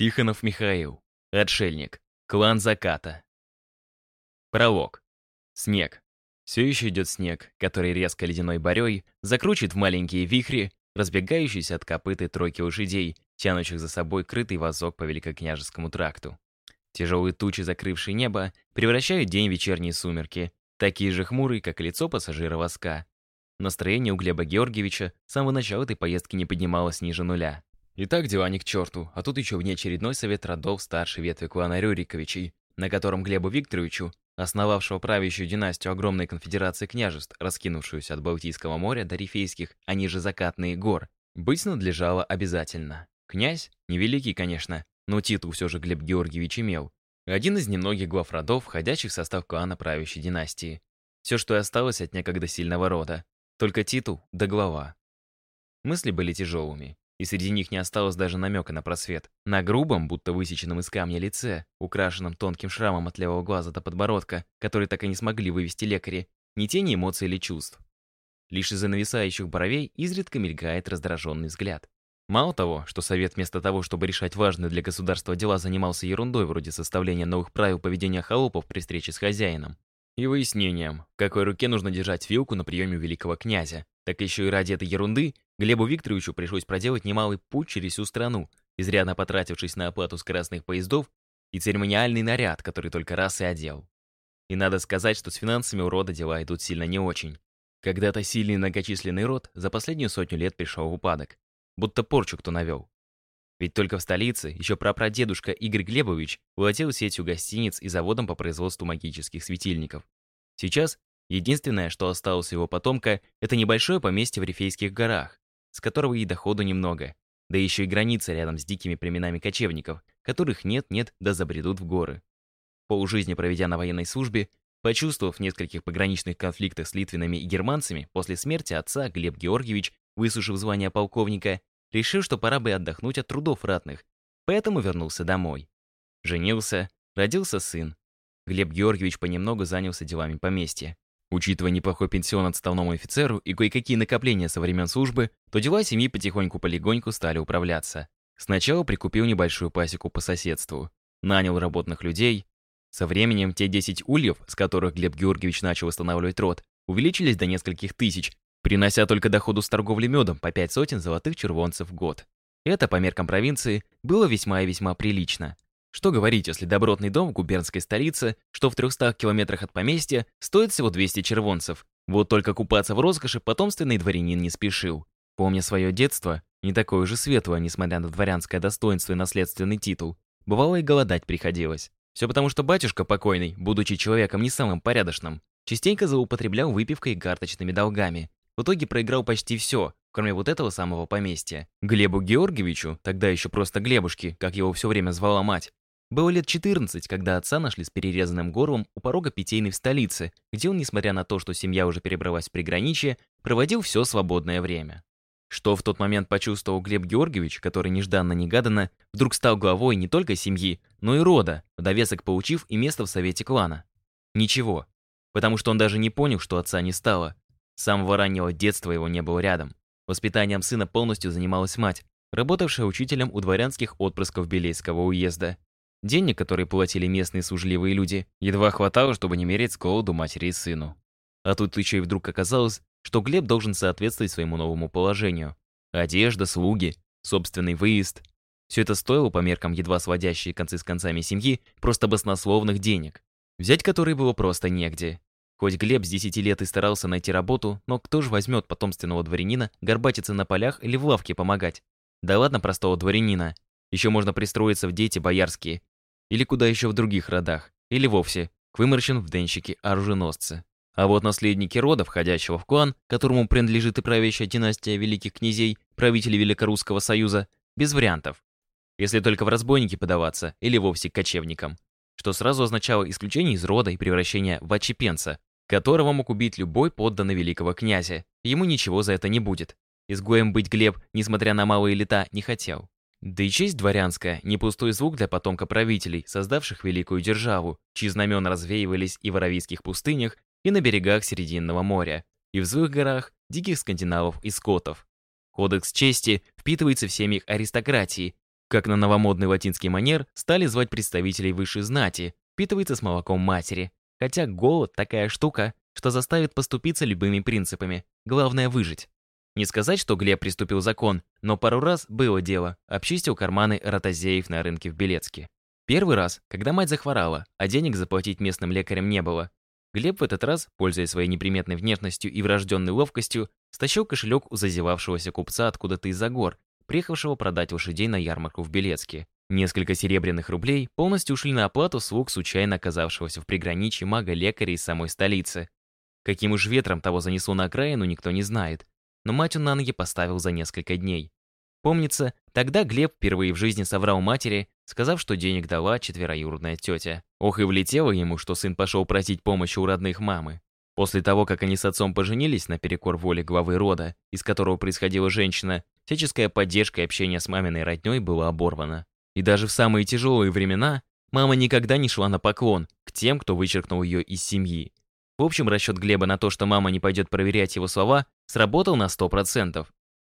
Тихонов Михаил. Отшельник. Клан заката. Пролог. Снег. Все еще идет снег, который резко ледяной борей закручивает в маленькие вихри, разбегающиеся от копыты тройки лошадей, тянущих за собой крытый вазок по Великокняжескому тракту. Тяжелые тучи, закрывшие небо, превращают день в вечерние сумерки, такие же хмурые, как лицо пассажира воска. Настроение у Глеба Георгиевича с самого начала этой поездки не поднималось ниже нуля. И так дела не к черту, а тут еще внеочередной совет родов старшей ветви клана Рюриковичей, на котором Глебу Викторовичу, основавшего правящую династию огромной конфедерации княжеств, раскинувшуюся от Балтийского моря до Рифейских, а ниже закатные гор, быть надлежало обязательно. Князь, невеликий, конечно, но титул все же Глеб Георгиевич имел. Один из немногих глав родов, входящих в состав клана правящей династии. Все, что и осталось от некогда сильного рода. Только титул да глава. Мысли были тяжелыми и среди них не осталось даже намека на просвет. На грубом, будто высеченном из камня лице, украшенном тонким шрамом от левого глаза до подбородка, который так и не смогли вывести лекари, ни тени эмоций или чувств. Лишь из-за нависающих бровей изредка мелькает раздраженный взгляд. Мало того, что совет вместо того, чтобы решать важные для государства дела, занимался ерундой вроде составления новых правил поведения холопов при встрече с хозяином, и выяснением, в какой руке нужно держать вилку на приеме великого князя, так еще и ради этой ерунды Глебу Викторовичу пришлось проделать немалый путь через всю страну, изрядно потратившись на оплату скоростных поездов и церемониальный наряд, который только раз и одел. И надо сказать, что с финансами у рода дела идут сильно не очень. Когда-то сильный многочисленный род за последнюю сотню лет пришел в упадок. Будто порчу кто навел. Ведь только в столице еще прапрадедушка Игорь Глебович владел сетью гостиниц и заводом по производству магических светильников. Сейчас единственное, что осталось его потомка, это небольшое поместье в Рифейских горах, с которого и доходу немного. Да еще и граница рядом с дикими племенами кочевников, которых нет-нет, да забредут в горы. Полжизни проведя на военной службе, почувствовав в нескольких пограничных конфликтах с литвинами и германцами, после смерти отца Глеб Георгиевич, высушив звание полковника, решил, что пора бы отдохнуть от трудов ратных, поэтому вернулся домой. Женился, родился сын. Глеб Георгиевич понемногу занялся делами поместья. Учитывая неплохой пенсион отставному офицеру и кое-какие накопления со времен службы, то дела семьи потихоньку-полегоньку стали управляться. Сначала прикупил небольшую пасеку по соседству, нанял работных людей. Со временем те 10 ульев, с которых Глеб Георгиевич начал восстанавливать род, увеличились до нескольких тысяч, принося только доходу с торговли медом по 5 сотен золотых червонцев в год. Это, по меркам провинции, было весьма и весьма прилично. Что говорить, если добротный дом в губернской столице, что в 300 километрах от поместья, стоит всего 200 червонцев. Вот только купаться в роскоши потомственный дворянин не спешил. Помня свое детство, не такое же светлое, несмотря на дворянское достоинство и наследственный титул, бывало и голодать приходилось. Все потому, что батюшка покойный, будучи человеком не самым порядочным, частенько злоупотреблял выпивкой и карточными долгами. В итоге проиграл почти все, кроме вот этого самого поместья. Глебу Георгиевичу, тогда еще просто Глебушки, как его все время звала мать, было лет 14, когда отца нашли с перерезанным горлом у порога питейной в столице, где он, несмотря на то, что семья уже перебралась в приграничье, проводил все свободное время. Что в тот момент почувствовал Глеб Георгиевич, который нежданно-негаданно вдруг стал главой не только семьи, но и рода, в довесок получив и место в совете клана? Ничего. Потому что он даже не понял, что отца не стало. С самого раннего детства его не было рядом. Воспитанием сына полностью занималась мать, работавшая учителем у дворянских отпрысков Белейского уезда. Денег, которые платили местные служливые люди, едва хватало, чтобы не мерить с голоду матери и сыну. А тут еще и вдруг оказалось, что Глеб должен соответствовать своему новому положению. Одежда, слуги, собственный выезд. Все это стоило по меркам едва сводящие концы с концами семьи просто баснословных денег, взять которые было просто негде. Хоть Глеб с 10 лет и старался найти работу, но кто же возьмет потомственного дворянина горбатиться на полях или в лавке помогать? Да ладно простого дворянина. Еще можно пристроиться в дети боярские, или куда еще в других родах, или вовсе к выморщен в денщики оруженосцы. А вот наследники рода, входящего в клан, которому принадлежит и правящая династия великих князей, правителей Великорусского союза, без вариантов. Если только в разбойники подаваться, или вовсе к кочевникам. Что сразу означало исключение из рода и превращение в отчепенца, которого мог убить любой подданный великого князя. Ему ничего за это не будет. Изгоем быть Глеб, несмотря на малые лета, не хотел. Да и честь дворянская — не пустой звук для потомка правителей, создавших великую державу, чьи знамена развеивались и в Аравийских пустынях, и на берегах Срединного моря, и в злых горах диких скандинавов и скотов. Кодекс чести впитывается в семьях аристократии, как на новомодный латинский манер стали звать представителей высшей знати, впитывается с молоком матери. Хотя голод такая штука, что заставит поступиться любыми принципами. Главное выжить. Не сказать, что Глеб приступил закон, но пару раз было дело, обчистил карманы ротозеев на рынке в Белецке. Первый раз, когда мать захворала, а денег заплатить местным лекарям не было. Глеб в этот раз, пользуясь своей неприметной внешностью и врожденной ловкостью, стащил кошелек у зазевавшегося купца откуда-то из-за гор, приехавшего продать лошадей на ярмарку в Белецке. Несколько серебряных рублей полностью ушли на оплату слуг случайно оказавшегося в приграничье мага-лекаря из самой столицы. Каким уж ветром того занесло на окраину, никто не знает. Но мать он на ноги поставил за несколько дней. Помнится, тогда Глеб впервые в жизни соврал матери, сказав, что денег дала четвероюродная тетя. Ох и влетело ему, что сын пошел просить помощи у родных мамы. После того, как они с отцом поженились наперекор воле главы рода, из которого происходила женщина, всяческая поддержка и общение с маминой роднёй было оборвано. И даже в самые тяжелые времена мама никогда не шла на поклон к тем, кто вычеркнул ее из семьи. В общем, расчет Глеба на то, что мама не пойдет проверять его слова, сработал на 100%.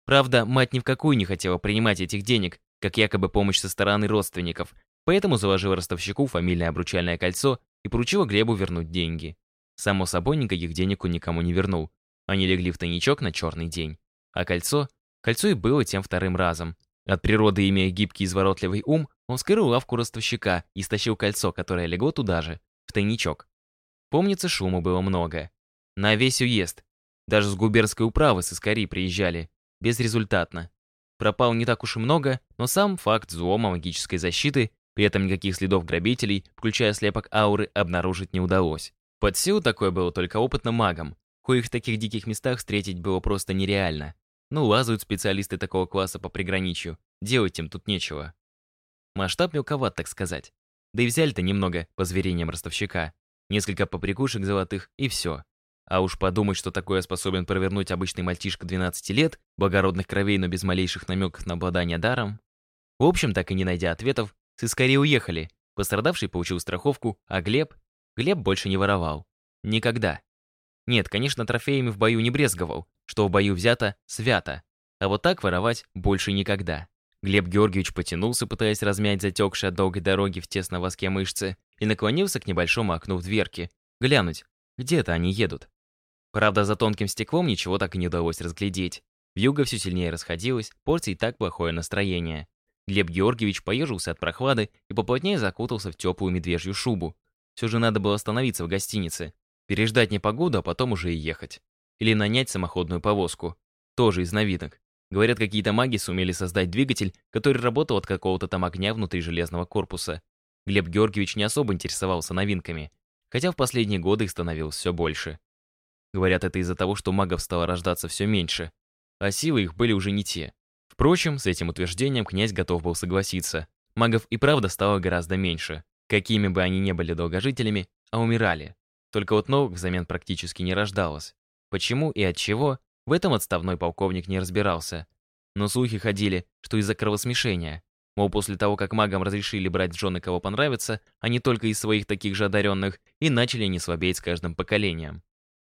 Правда, мать ни в какую не хотела принимать этих денег, как якобы помощь со стороны родственников, поэтому заложила ростовщику фамильное обручальное кольцо и поручила Глебу вернуть деньги. Само собой, никаких денег он никому не вернул. Они легли в тайничок на черный день. А кольцо? Кольцо и было тем вторым разом. От природы, имея гибкий изворотливый ум, он вскрыл лавку ростовщика и стащил кольцо, которое легло туда же, в тайничок. Помнится, шума было много. На весь уезд. Даже с губернской управы с Искари приезжали. Безрезультатно. Пропал не так уж и много, но сам факт взлома магической защиты, при этом никаких следов грабителей, включая слепок ауры, обнаружить не удалось. Под силу такое было только опытным магам, коих в таких диких местах встретить было просто нереально. Ну, лазают специалисты такого класса по приграничью. Делать им тут нечего. Масштаб мелковат, так сказать. Да и взяли-то немного по зверениям ростовщика. Несколько поприкушек золотых и все. А уж подумать, что такое способен провернуть обычный мальчишка 12 лет, благородных кровей, но без малейших намеков на обладание даром. В общем, так и не найдя ответов, сыскари уехали. Пострадавший получил страховку, а Глеб... Глеб больше не воровал. Никогда. Нет, конечно, трофеями в бою не брезговал, что в бою взято, свято. А вот так воровать больше никогда. Глеб Георгиевич потянулся, пытаясь размять затекшие от долгой дороги в тесном воске мышцы, и наклонился к небольшому окну в дверке, глянуть, где это они едут. Правда, за тонким стеклом ничего так и не удалось разглядеть. Вьюга все сильнее расходилась, портя так плохое настроение. Глеб Георгиевич поежился от прохлады и поплотнее закутался в теплую медвежью шубу. Все же надо было остановиться в гостинице, переждать непогоду, а потом уже и ехать. Или нанять самоходную повозку. Тоже из новинок. Говорят, какие-то маги сумели создать двигатель, который работал от какого-то там огня внутри железного корпуса. Глеб Георгиевич не особо интересовался новинками, хотя в последние годы их становилось все больше. Говорят, это из-за того, что магов стало рождаться все меньше, а силы их были уже не те. Впрочем, с этим утверждением князь готов был согласиться. Магов и правда стало гораздо меньше, какими бы они ни были долгожителями, а умирали. Только вот новых взамен практически не рождалось. Почему и от чего, в этом отставной полковник не разбирался. Но слухи ходили, что из-за кровосмешения. Мол, после того, как магам разрешили брать жены кого понравится, а не только из своих таких же одаренных, и начали не слабеть с каждым поколением.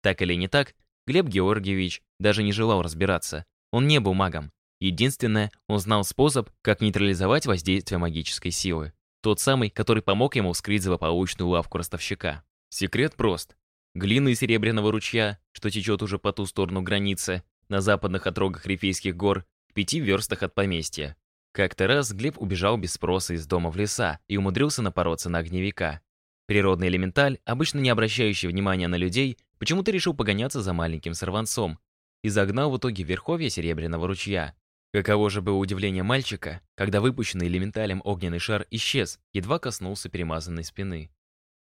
Так или не так, Глеб Георгиевич даже не желал разбираться. Он не был магом. Единственное, он знал способ, как нейтрализовать воздействие магической силы. Тот самый, который помог ему вскрыть злополучную лавку ростовщика. Секрет прост. Глина из Серебряного ручья, что течет уже по ту сторону границы, на западных отрогах Рифейских гор, в пяти верстах от поместья. Как-то раз Глеб убежал без спроса из дома в леса и умудрился напороться на огневика. Природный элементаль, обычно не обращающий внимания на людей, почему-то решил погоняться за маленьким сорванцом и загнал в итоге верховье Серебряного ручья. Каково же было удивление мальчика, когда выпущенный элементалем огненный шар исчез, едва коснулся перемазанной спины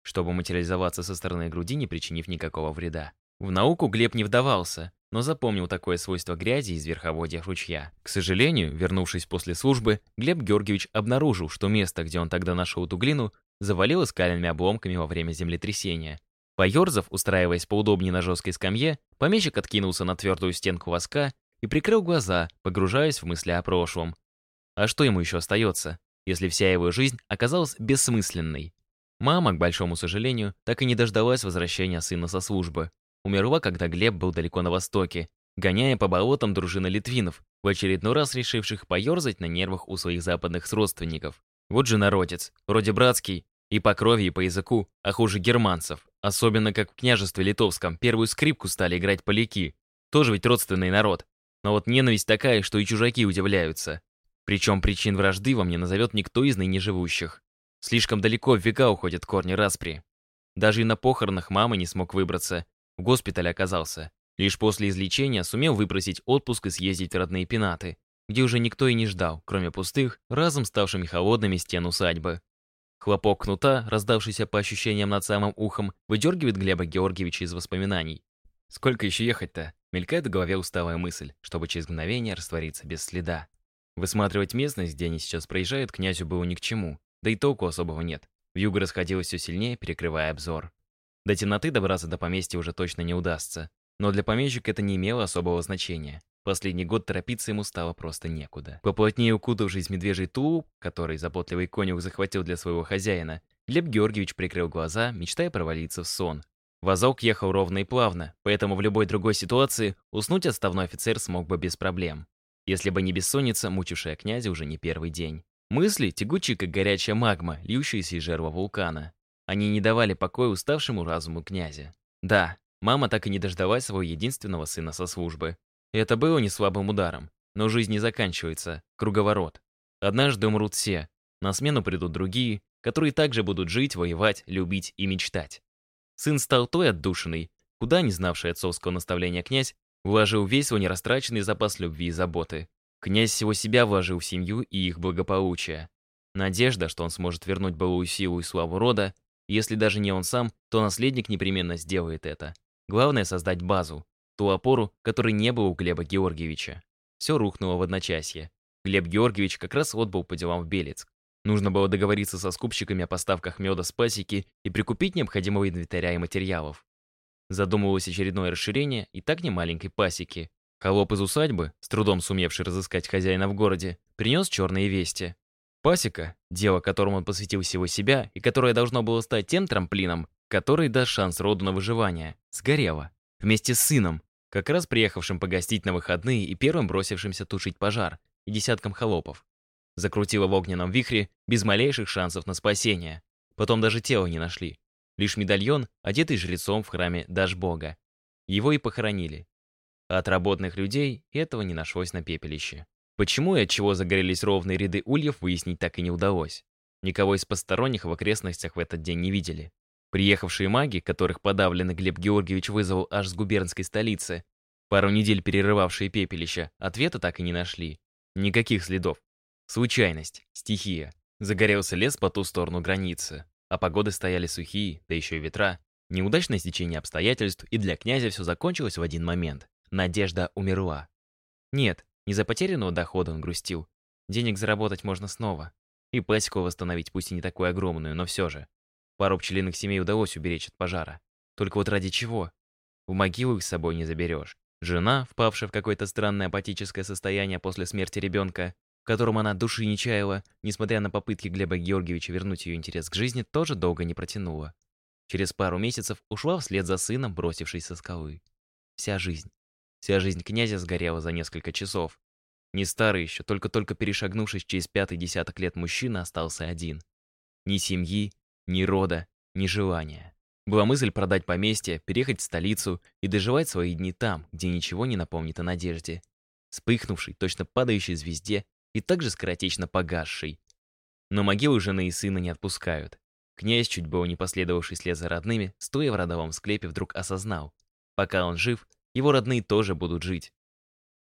чтобы материализоваться со стороны груди, не причинив никакого вреда. В науку Глеб не вдавался, но запомнил такое свойство грязи из верховодья ручья. К сожалению, вернувшись после службы, Глеб Георгиевич обнаружил, что место, где он тогда нашел эту глину, завалило скальными обломками во время землетрясения. Поерзав, устраиваясь поудобнее на жесткой скамье, помещик откинулся на твердую стенку воска и прикрыл глаза, погружаясь в мысли о прошлом. А что ему еще остается, если вся его жизнь оказалась бессмысленной? Мама, к большому сожалению, так и не дождалась возвращения сына со службы. Умерла, когда Глеб был далеко на востоке, гоняя по болотам дружины литвинов, в очередной раз решивших поерзать на нервах у своих западных родственников. Вот же народец, вроде братский, и по крови, и по языку, а хуже германцев. Особенно как в княжестве литовском первую скрипку стали играть поляки. Тоже ведь родственный народ. Но вот ненависть такая, что и чужаки удивляются. Причем причин вражды вам не назовет никто из ныне живущих. Слишком далеко в века уходят корни распри. Даже и на похоронах мамы не смог выбраться. В госпитале оказался. Лишь после излечения сумел выпросить отпуск и съездить в родные пенаты, где уже никто и не ждал, кроме пустых, разом ставшими холодными стен усадьбы. Хлопок кнута, раздавшийся по ощущениям над самым ухом, выдергивает Глеба Георгиевича из воспоминаний. Сколько еще ехать-то? Мелькает в голове усталая мысль, чтобы через мгновение раствориться без следа. Высматривать местность, где они сейчас проезжают, князю было ни к чему, да и толку особого нет. Вьюга расходилась все сильнее, перекрывая обзор. До темноты добраться до поместья уже точно не удастся. Но для помещика это не имело особого значения. Последний год торопиться ему стало просто некуда. Поплотнее укутавшись в медвежий тулуп, который заботливый конюх захватил для своего хозяина, Глеб Георгиевич прикрыл глаза, мечтая провалиться в сон. Вазок ехал ровно и плавно, поэтому в любой другой ситуации уснуть отставной офицер смог бы без проблем. Если бы не бессонница, мучившая князя уже не первый день. Мысли, тягучие как горячая магма, льющаяся из жерла вулкана. Они не давали покоя уставшему разуму князя. Да, мама так и не дождалась своего единственного сына со службы. Это было не слабым ударом. Но жизнь не заканчивается. Круговорот. Однажды умрут все. На смену придут другие, которые также будут жить, воевать, любить и мечтать. Сын стал той отдушиной, куда, не знавший отцовского наставления князь, вложил весь свой нерастраченный запас любви и заботы. Князь всего себя вложил в семью и их благополучие. Надежда, что он сможет вернуть былую силу и славу рода, если даже не он сам, то наследник непременно сделает это. Главное — создать базу, ту опору, которой не было у Глеба Георгиевича. Все рухнуло в одночасье. Глеб Георгиевич как раз отбыл по делам в Белецк. Нужно было договориться со скупщиками о поставках меда с пасеки и прикупить необходимого инвентаря и материалов. Задумывалось очередное расширение и так немаленькой пасеки. Холоп из усадьбы, с трудом сумевший разыскать хозяина в городе, принес черные вести. Пасека, дело которому он посвятил всего себя и которое должно было стать тем трамплином, который даст шанс роду на выживание, сгорела. Вместе с сыном, как раз приехавшим погостить на выходные и первым бросившимся тушить пожар, и десятком холопов. Закрутила в огненном вихре без малейших шансов на спасение. Потом даже тело не нашли. Лишь медальон, одетый жрецом в храме Дашбога. Его и похоронили. А от работных людей этого не нашлось на пепелище. Почему и от чего загорелись ровные ряды ульев, выяснить так и не удалось. Никого из посторонних в окрестностях в этот день не видели. Приехавшие маги, которых подавленный Глеб Георгиевич вызвал аж с губернской столицы, пару недель перерывавшие пепелища, ответа так и не нашли. Никаких следов. Случайность, стихия. Загорелся лес по ту сторону границы, а погоды стояли сухие, да еще и ветра. Неудачное стечение обстоятельств, и для князя все закончилось в один момент. Надежда умерла. Нет, не за потерянного дохода он грустил. Денег заработать можно снова. И пасеку восстановить, пусть и не такую огромную, но все же. Пару пчелиных семей удалось уберечь от пожара. Только вот ради чего? В могилу их с собой не заберешь. Жена, впавшая в какое-то странное апатическое состояние после смерти ребенка, в котором она души не чаяла, несмотря на попытки Глеба Георгиевича вернуть ее интерес к жизни, тоже долго не протянула. Через пару месяцев ушла вслед за сыном, бросившись со скалы. Вся жизнь. Вся жизнь князя сгорела за несколько часов. Не старый еще, только-только перешагнувшись через пятый десяток лет мужчина, остался один. Ни семьи, ни рода, ни желания. Была мысль продать поместье, переехать в столицу и доживать свои дни там, где ничего не напомнит о надежде. Вспыхнувшей, точно падающей звезде и также скоротечно погасшей. Но могилы жены и сына не отпускают. Князь, чуть было не последовавший след за родными, стоя в родовом склепе, вдруг осознал. Пока он жив, его родные тоже будут жить.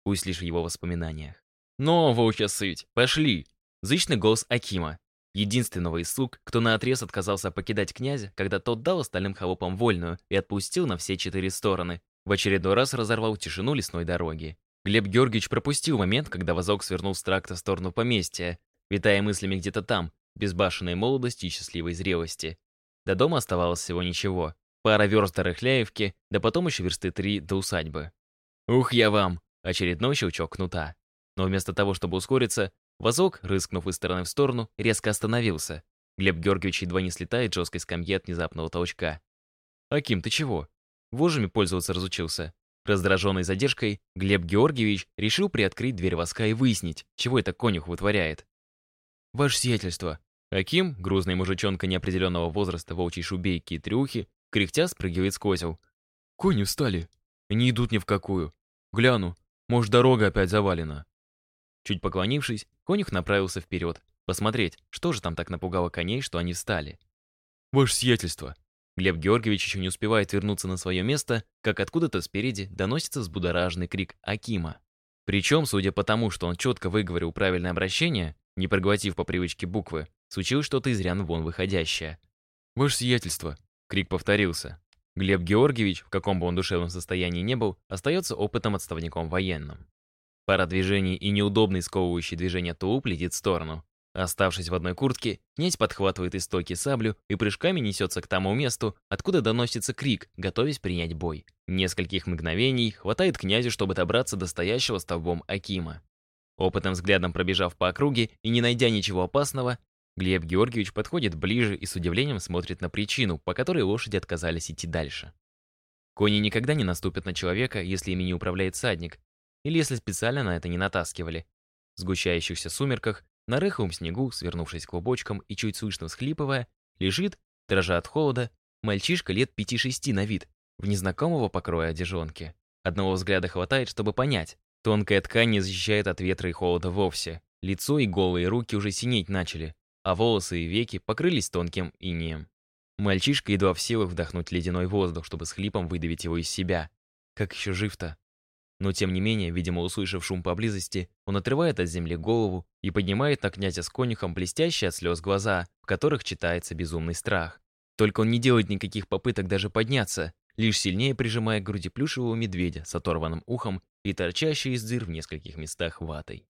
Пусть лишь в его воспоминаниях. «Но, волчья сыть, пошли!» Зычный голос Акима, единственного из слуг, кто наотрез отказался покидать князя, когда тот дал остальным холопам вольную и отпустил на все четыре стороны. В очередной раз разорвал тишину лесной дороги. Глеб Георгиевич пропустил момент, когда вазок свернул с тракта в сторону поместья, витая мыслями где-то там, безбашенной молодости и счастливой зрелости. До дома оставалось всего ничего. Пара верст до Рыхляевки, да потом еще версты три до усадьбы. «Ух, я вам!» Очередной щелчок кнута. Но вместо того, чтобы ускориться, Вазок, рыскнув из стороны в сторону, резко остановился. Глеб Георгиевич едва не слетает жесткой скамьи от внезапного толчка. «Аким, ты чего? Вожами пользоваться разучился?» Раздраженный задержкой, Глеб Георгиевич решил приоткрыть дверь воска и выяснить, чего это конюх вытворяет. «Ваше сиятельство!» Аким, грузный мужичонка неопределенного возраста волчьей шубейки и трюхи, кряхтя спрыгивает с козел. «Кони встали. Не идут ни в какую. Гляну, может, дорога опять завалена». Чуть поклонившись, конюх направился вперед, посмотреть, что же там так напугало коней, что они встали. «Ваше сиятельство!» Глеб Георгиевич еще не успевает вернуться на свое место, как откуда-то спереди доносится взбудораженный крик Акима. Причем, судя по тому, что он четко выговорил правильное обращение, не проглотив по привычке буквы, случилось что-то из рян вон выходящее. «Ваше сиятельство!» Крик повторился. Глеб Георгиевич, в каком бы он душевном состоянии не был, остается опытным отставником военным. Пара движений и неудобный сковывающий движение тулуп летит в сторону. Оставшись в одной куртке, князь подхватывает из стойки саблю и прыжками несется к тому месту, откуда доносится крик, готовясь принять бой. Нескольких мгновений хватает князю, чтобы добраться до стоящего столбом Акима. Опытным взглядом пробежав по округе и не найдя ничего опасного, Глеб Георгиевич подходит ближе и с удивлением смотрит на причину, по которой лошади отказались идти дальше. Кони никогда не наступят на человека, если ими не управляет садник, или если специально на это не натаскивали. В сгущающихся сумерках на рыхлом снегу, свернувшись клубочком и чуть слышно всхлипывая, лежит, дрожа от холода, мальчишка лет пяти-шести на вид, в незнакомого покроя одежонки. Одного взгляда хватает, чтобы понять. Тонкая ткань не защищает от ветра и холода вовсе. Лицо и голые руки уже синеть начали, а волосы и веки покрылись тонким инеем. Мальчишка едва в силах вдохнуть ледяной воздух, чтобы с хлипом выдавить его из себя. Как еще жив-то? Но тем не менее, видимо, услышав шум поблизости, он отрывает от земли голову и поднимает на князя с конюхом блестящие от слез глаза, в которых читается безумный страх. Только он не делает никаких попыток даже подняться, лишь сильнее прижимая к груди плюшевого медведя с оторванным ухом и торчащей из дыр в нескольких местах ватой.